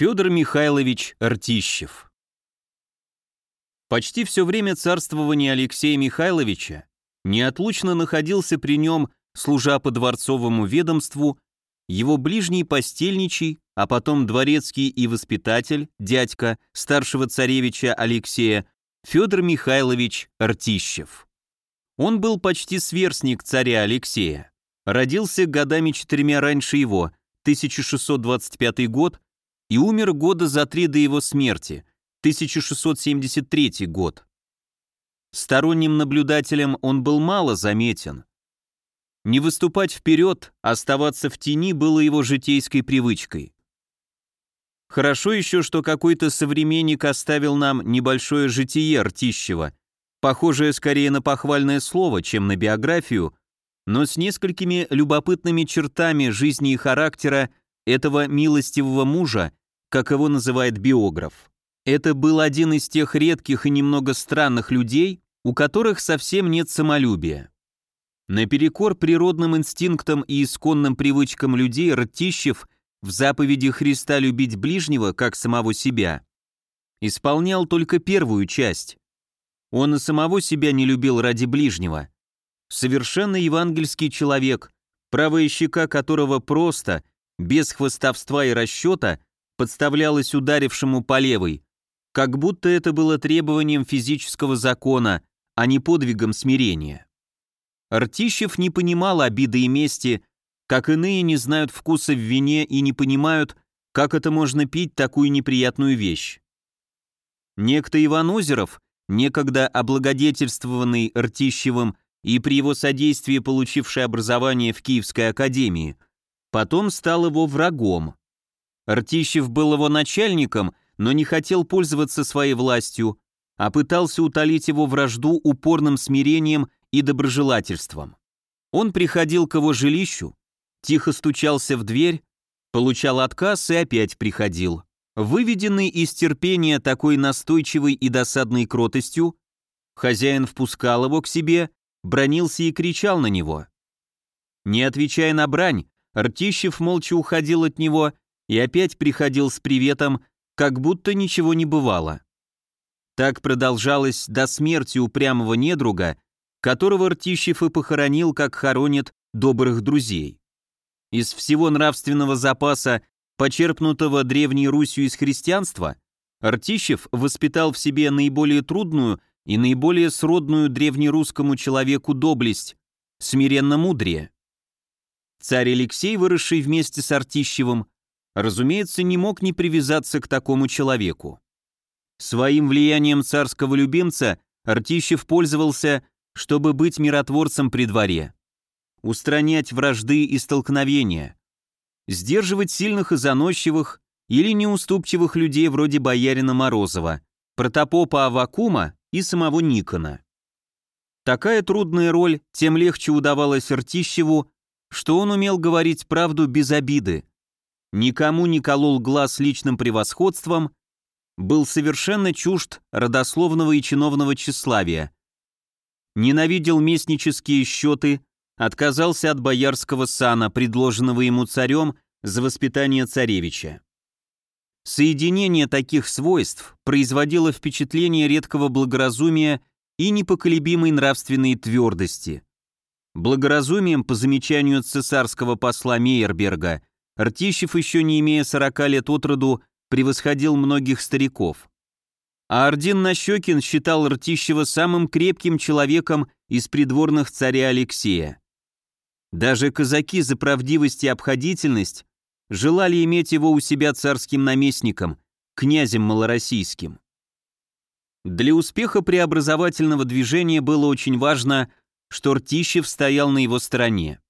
Федор Михайлович Ртищев Почти все время царствования Алексея Михайловича неотлучно находился при нем, служа по дворцовому ведомству, его ближний постельничий, а потом дворецкий и воспитатель, дядька старшего царевича Алексея, Федор Михайлович Ртищев. Он был почти сверстник царя Алексея. Родился годами четырьмя раньше его, 1625 год, и умер года за три до его смерти, 1673 год. Сторонним наблюдателем он был мало заметен. Не выступать вперед, оставаться в тени было его житейской привычкой. Хорошо еще, что какой-то современник оставил нам небольшое житие Ртищева, похожее скорее на похвальное слово, чем на биографию, но с несколькими любопытными чертами жизни и характера этого милостивого мужа, как его называет биограф. Это был один из тех редких и немного странных людей, у которых совсем нет самолюбия. Наперекор природным инстинктам и исконным привычкам людей Ртищев в заповеди Христа любить ближнего, как самого себя, исполнял только первую часть. Он и самого себя не любил ради ближнего. Совершенно евангельский человек, правая щека которого просто, без хвостовства и расчета, подставлялась ударившему по левой, как будто это было требованием физического закона, а не подвигом смирения. Артищев не понимал обиды и мести, как иные не знают вкуса в вине и не понимают, как это можно пить такую неприятную вещь. Некто Иван Озеров, некогда облагодетельствованный Ртищевым и при его содействии получивший образование в Киевской академии, потом стал его врагом. Ртищев был его начальником, но не хотел пользоваться своей властью, а пытался утолить его вражду упорным смирением и доброжелательством. Он приходил к его жилищу, тихо стучался в дверь, получал отказ и опять приходил. Выведенный из терпения такой настойчивой и досадной кротостью, хозяин впускал его к себе, бронился и кричал на него. Не отвечая на брань, Ртищев молча уходил от него и опять приходил с приветом, как будто ничего не бывало. Так продолжалось до смерти упрямого недруга, которого Ртищев и похоронил, как хоронит добрых друзей. Из всего нравственного запаса, почерпнутого Древней Русью из христианства, Ртищев воспитал в себе наиболее трудную и наиболее сродную древнерусскому человеку доблесть, смиренно мудрее. Царь Алексей, выросший вместе с Артищевым, разумеется, не мог не привязаться к такому человеку. Своим влиянием царского любимца Артищев пользовался, чтобы быть миротворцем при дворе, устранять вражды и столкновения, сдерживать сильных и заносчивых или неуступчивых людей вроде боярина Морозова, протопопа Авакума и самого Никона. Такая трудная роль тем легче удавалась Ртищеву, что он умел говорить правду без обиды, никому не колол глаз личным превосходством, был совершенно чужд родословного и чиновного тщеславия, ненавидел местнические счеты, отказался от боярского сана, предложенного ему царем за воспитание царевича. Соединение таких свойств производило впечатление редкого благоразумия и непоколебимой нравственной твердости. Благоразумием, по замечанию цесарского посла Мейерберга, Ртищев, еще не имея 40 лет от роду, превосходил многих стариков. А Ордин Нащекин считал Ртищева самым крепким человеком из придворных царя Алексея. Даже казаки за правдивость и обходительность желали иметь его у себя царским наместником, князем малороссийским. Для успеха преобразовательного движения было очень важно, что Ртищев стоял на его стороне.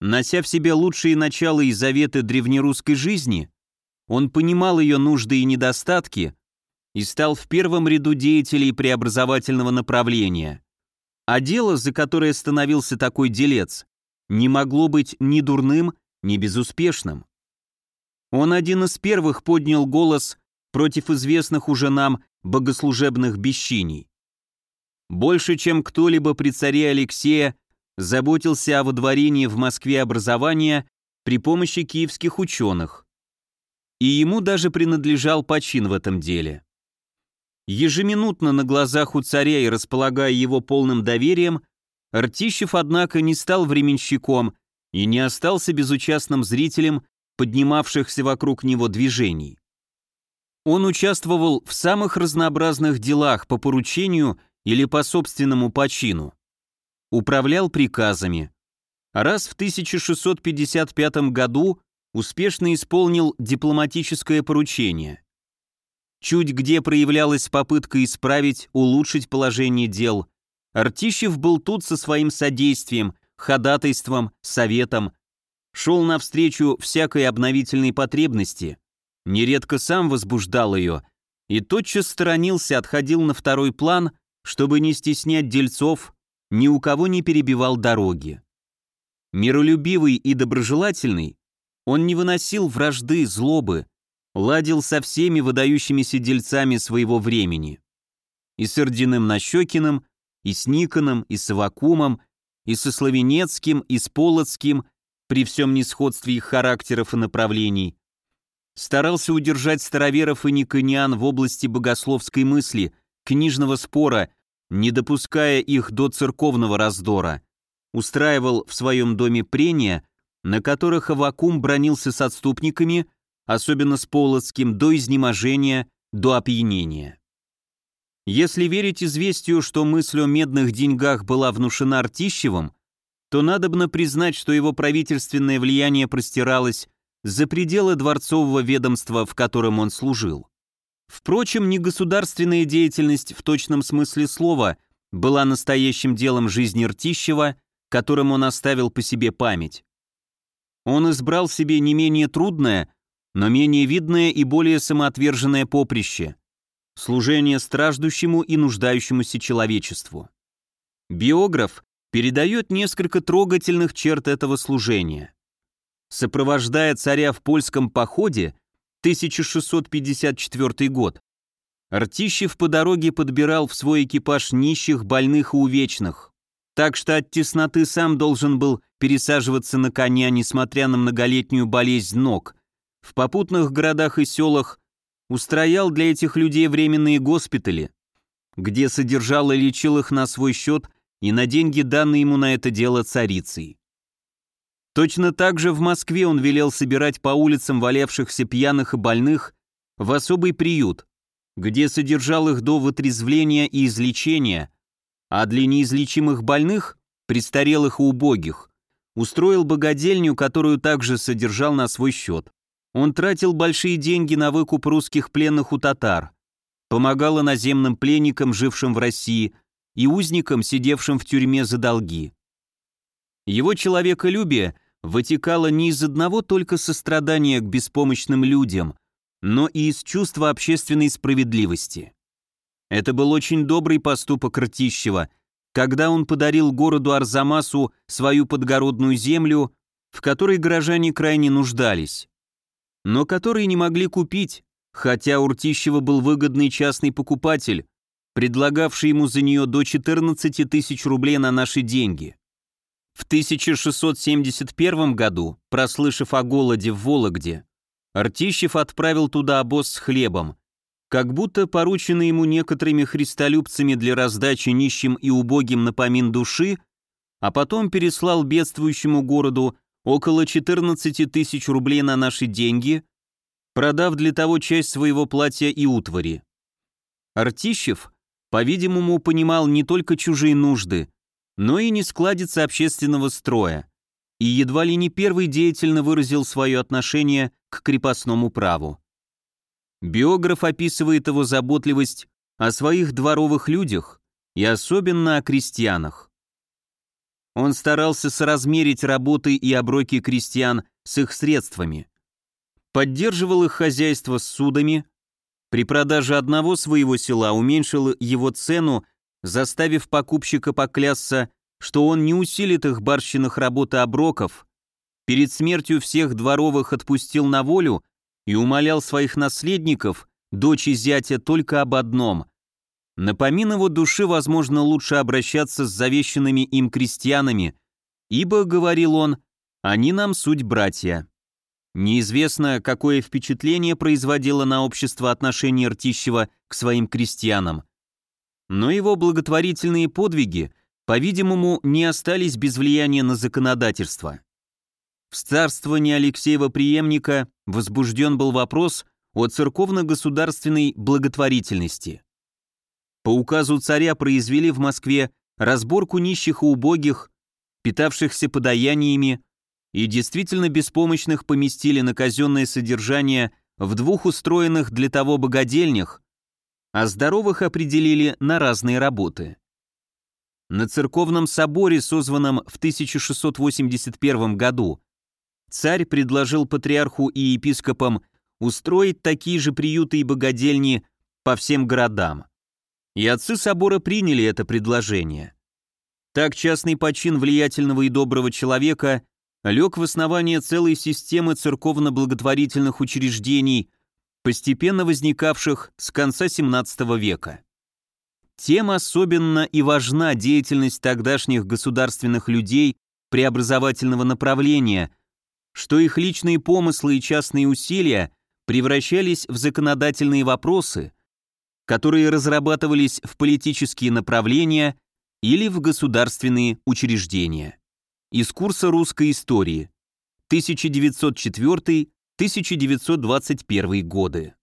Нося в себе лучшие начала и заветы древнерусской жизни, он понимал ее нужды и недостатки и стал в первом ряду деятелей преобразовательного направления. А дело, за которое становился такой делец, не могло быть ни дурным, ни безуспешным. Он один из первых поднял голос против известных уже нам богослужебных бесчиний. Больше, чем кто-либо при царе Алексея, заботился о водворении в Москве образования при помощи киевских ученых. и ему даже принадлежал почин в этом деле. Ежеминутно на глазах у царя и располагая его полным доверием, Ртищев, однако, не стал временщиком и не остался безучастным зрителем поднимавшихся вокруг него движений. Он участвовал в самых разнообразных делах по поручению или по собственному почину. Управлял приказами. Раз в 1655 году успешно исполнил дипломатическое поручение. Чуть где проявлялась попытка исправить, улучшить положение дел, Артищев был тут со своим содействием, ходатайством, советом, шел навстречу всякой обновительной потребности, нередко сам возбуждал ее и тотчас сторонился, отходил на второй план, чтобы не стеснять дельцов, ни у кого не перебивал дороги. Миролюбивый и доброжелательный, он не выносил вражды, злобы, ладил со всеми выдающимися дельцами своего времени. И с Ординым Нащекиным, и с Никоном, и с Авакумом, и со Славенецким, и с Полоцким, при всем несходстве их характеров и направлений. Старался удержать староверов и никониан в области богословской мысли, книжного спора, не допуская их до церковного раздора. Устраивал в своем доме прения, на которых Авакум бронился с отступниками, особенно с Полоцким, до изнеможения, до опьянения. Если верить известию, что мысль о медных деньгах была внушена Артищевым, то надобно признать, что его правительственное влияние простиралось за пределы дворцового ведомства, в котором он служил. Впрочем, негосударственная деятельность в точном смысле слова была настоящим делом жизни Ртищева, которым он оставил по себе память. Он избрал себе не менее трудное, но менее видное и более самоотверженное поприще – служение страждущему и нуждающемуся человечеству. Биограф передает несколько трогательных черт этого служения. Сопровождая царя в польском походе, 1654 год, Артищев по дороге подбирал в свой экипаж нищих, больных и увечных, так что от тесноты сам должен был пересаживаться на коня, несмотря на многолетнюю болезнь ног. В попутных городах и селах устроял для этих людей временные госпитали, где содержал и лечил их на свой счет и на деньги, данные ему на это дело царицей. Точно так же в Москве он велел собирать по улицам валявшихся пьяных и больных в особый приют, где содержал их до вытрезвления и излечения, а для неизлечимых больных, престарелых и убогих, устроил богадельню, которую также содержал на свой счет. Он тратил большие деньги на выкуп русских пленных у татар, помогал иноземным пленникам, жившим в России, и узникам, сидевшим в тюрьме за долги. Его человеколюбие вытекало не из одного только сострадания к беспомощным людям, но и из чувства общественной справедливости. Это был очень добрый поступок Ртищева, когда он подарил городу Арзамасу свою подгородную землю, в которой горожане крайне нуждались, но которые не могли купить, хотя у Ртищева был выгодный частный покупатель, предлагавший ему за нее до 14 тысяч рублей на наши деньги. В 1671 году, прослышав о голоде в Вологде, Артищев отправил туда обоз с хлебом, как будто порученный ему некоторыми христолюбцами для раздачи нищим и убогим на помин души, а потом переслал бедствующему городу около 14 тысяч рублей на наши деньги, продав для того часть своего платья и утвари. Артищев по-видимому, понимал не только чужие нужды, но и нескладицы общественного строя, и едва ли не первый деятельно выразил свое отношение к крепостному праву. Биограф описывает его заботливость о своих дворовых людях и особенно о крестьянах. Он старался соразмерить работы и оброки крестьян с их средствами, поддерживал их хозяйство с судами, при продаже одного своего села уменьшил его цену, заставив покупщика поклясться, что он не усилит их барщиных работ и оброков, перед смертью всех дворовых отпустил на волю и умолял своих наследников, дочь и зятя, только об одном. На его души, возможно, лучше обращаться с завещанными им крестьянами, ибо, говорил он, они нам суть братья. Неизвестно, какое впечатление производило на общество отношение Ртищева к своим крестьянам. Но его благотворительные подвиги, по-видимому, не остались без влияния на законодательство. В царствовании Алексеева преемника возбужден был вопрос о церковно-государственной благотворительности. По указу царя произвели в Москве разборку нищих и убогих, питавшихся подаяниями, и действительно беспомощных поместили на казенное содержание в двух устроенных для того богадельнях, а здоровых определили на разные работы. На церковном соборе, созванном в 1681 году, царь предложил патриарху и епископам устроить такие же приюты и богадельни по всем городам. И отцы собора приняли это предложение. Так частный почин влиятельного и доброго человека лег в основание целой системы церковно-благотворительных учреждений, постепенно возникавших с конца XVII века. Тем особенно и важна деятельность тогдашних государственных людей преобразовательного направления, что их личные помыслы и частные усилия превращались в законодательные вопросы, которые разрабатывались в политические направления или в государственные учреждения. Из курса русской истории 1904-1921 годы.